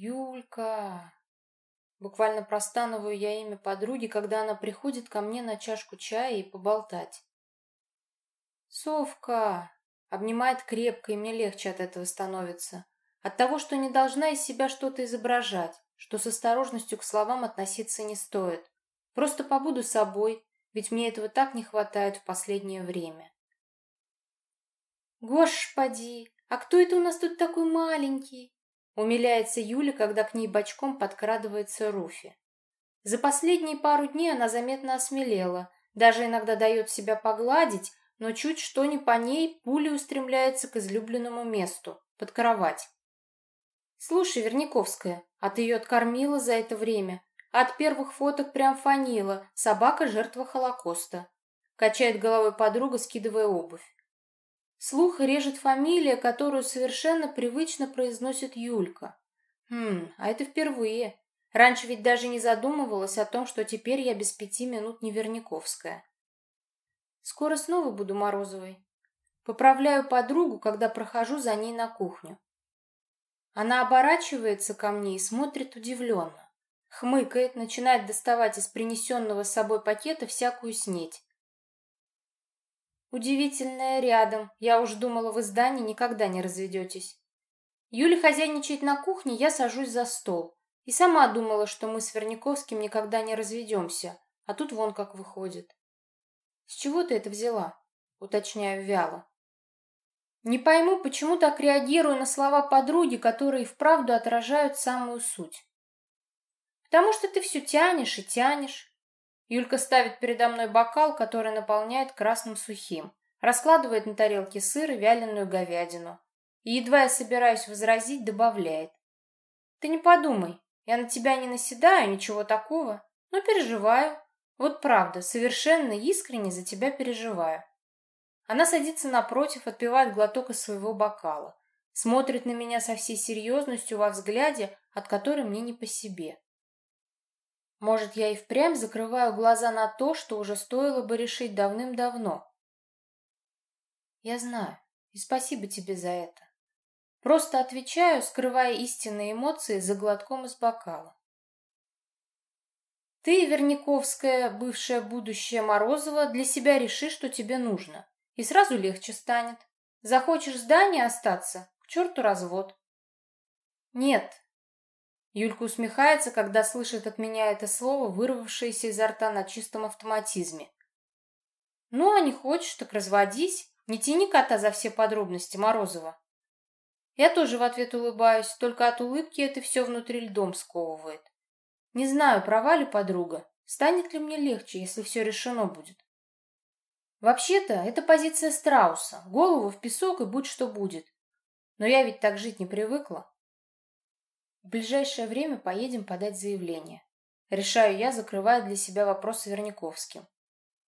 Юлька. Буквально простанываю я имя подруги, когда она приходит ко мне на чашку чая и поболтать. Совка обнимает крепко, и мне легче от этого становится. От того, что не должна из себя что-то изображать, что с осторожностью к словам относиться не стоит. Просто побуду собой, ведь мне этого так не хватает в последнее время. «Господи, а кто это у нас тут такой маленький?» Умиляется Юля, когда к ней бочком подкрадывается Руфи. За последние пару дней она заметно осмелела, даже иногда дает себя погладить, но чуть что не по ней, пуля устремляется к излюбленному месту, под кровать. «Слушай, Верняковская, а ты ее откормила за это время? От первых фоток прям фанила, собака жертва Холокоста». Качает головой подруга, скидывая обувь. Слух режет фамилия, которую совершенно привычно произносит Юлька. Хм, а это впервые. Раньше ведь даже не задумывалась о том, что теперь я без пяти минут не Верняковская. Скоро снова буду Морозовой. Поправляю подругу, когда прохожу за ней на кухню. Она оборачивается ко мне и смотрит удивленно. Хмыкает, начинает доставать из принесенного с собой пакета всякую снеть. Удивительное рядом. Я уж думала, вы с Даней никогда не разведетесь. Юля хозяйничает на кухне, я сажусь за стол. И сама думала, что мы с Верняковским никогда не разведемся. А тут вон как выходит. С чего ты это взяла? Уточняю вяло. Не пойму, почему так реагирую на слова подруги, которые вправду отражают самую суть. Потому что ты все тянешь и тянешь. Юлька ставит передо мной бокал, который наполняет красным сухим, раскладывает на тарелке сыр и вяленую говядину. И едва я собираюсь возразить, добавляет. Ты не подумай, я на тебя не наседаю, ничего такого, но переживаю. Вот правда, совершенно искренне за тебя переживаю. Она садится напротив, отпивает глоток из своего бокала, смотрит на меня со всей серьезностью во взгляде, от которой мне не по себе. Может, я и впрямь закрываю глаза на то, что уже стоило бы решить давным-давно. Я знаю, и спасибо тебе за это. Просто отвечаю, скрывая истинные эмоции за глотком из бокала. Ты, Верняковская, бывшая будущая Морозова, для себя реши, что тебе нужно. И сразу легче станет. Захочешь в здании остаться? К черту развод. Нет, Юлька усмехается, когда слышит от меня это слово, вырвавшееся изо рта на чистом автоматизме. «Ну, а не хочешь, так разводись. Не тяни кота за все подробности, Морозова». Я тоже в ответ улыбаюсь, только от улыбки это все внутри льдом сковывает. Не знаю, права ли подруга, станет ли мне легче, если все решено будет. Вообще-то, это позиция страуса, голову в песок и будь что будет. Но я ведь так жить не привыкла. В ближайшее время поедем подать заявление. Решаю я, закрывая для себя вопрос с Верняковским.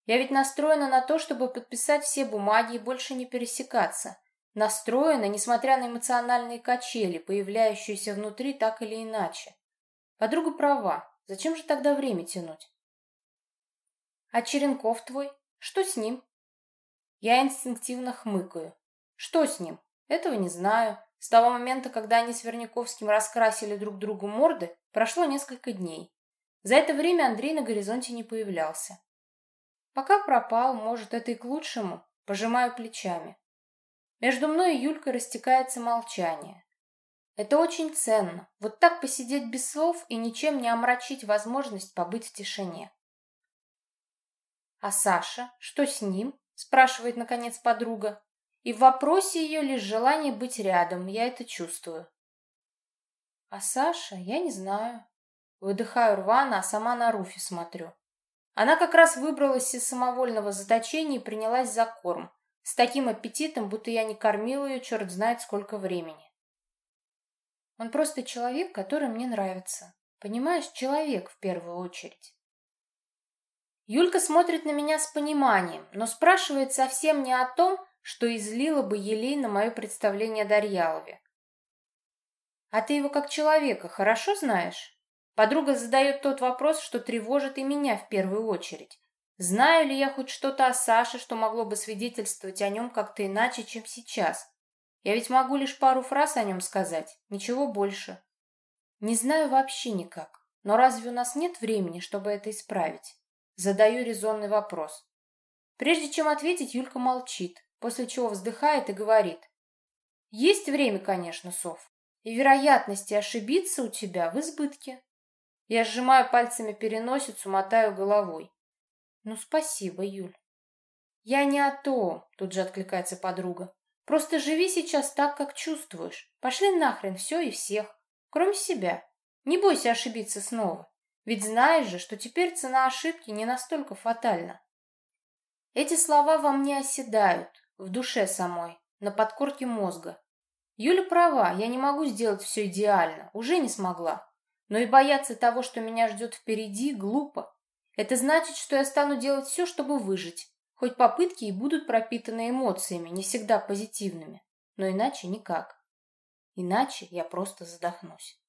Я ведь настроена на то, чтобы подписать все бумаги и больше не пересекаться. Настроена, несмотря на эмоциональные качели, появляющиеся внутри так или иначе. Подруга права. Зачем же тогда время тянуть? А Черенков твой? Что с ним? Я инстинктивно хмыкаю. Что с ним? Этого не знаю. С того момента, когда они с Верняковским раскрасили друг другу морды, прошло несколько дней. За это время Андрей на горизонте не появлялся. Пока пропал, может, это и к лучшему, пожимаю плечами. Между мной и Юлькой растекается молчание. Это очень ценно, вот так посидеть без слов и ничем не омрачить возможность побыть в тишине. «А Саша? Что с ним?» – спрашивает, наконец, подруга. И в вопросе ее лишь желание быть рядом, я это чувствую. А Саша, я не знаю. Выдыхаю рвано, а сама на Руфи смотрю. Она как раз выбралась из самовольного заточения и принялась за корм. С таким аппетитом, будто я не кормила ее черт знает сколько времени. Он просто человек, который мне нравится. Понимаешь, человек в первую очередь. Юлька смотрит на меня с пониманием, но спрашивает совсем не о том, что излило бы елей на мое представление о Дарьялове. «А ты его как человека хорошо знаешь?» Подруга задает тот вопрос, что тревожит и меня в первую очередь. Знаю ли я хоть что-то о Саше, что могло бы свидетельствовать о нем как-то иначе, чем сейчас? Я ведь могу лишь пару фраз о нем сказать, ничего больше. Не знаю вообще никак. Но разве у нас нет времени, чтобы это исправить? Задаю резонный вопрос. Прежде чем ответить, Юлька молчит, после чего вздыхает и говорит. Есть время, конечно, Сов, и вероятности ошибиться у тебя в избытке. Я сжимаю пальцами переносицу, мотаю головой. Ну, спасибо, Юль. Я не о том, тут же откликается подруга. Просто живи сейчас так, как чувствуешь. Пошли нахрен все и всех, кроме себя. Не бойся ошибиться снова. Ведь знаешь же, что теперь цена ошибки не настолько фатальна. Эти слова во мне оседают, в душе самой, на подкорке мозга. Юля права, я не могу сделать все идеально, уже не смогла. Но и бояться того, что меня ждет впереди, глупо. Это значит, что я стану делать все, чтобы выжить. Хоть попытки и будут пропитаны эмоциями, не всегда позитивными. Но иначе никак. Иначе я просто задохнусь.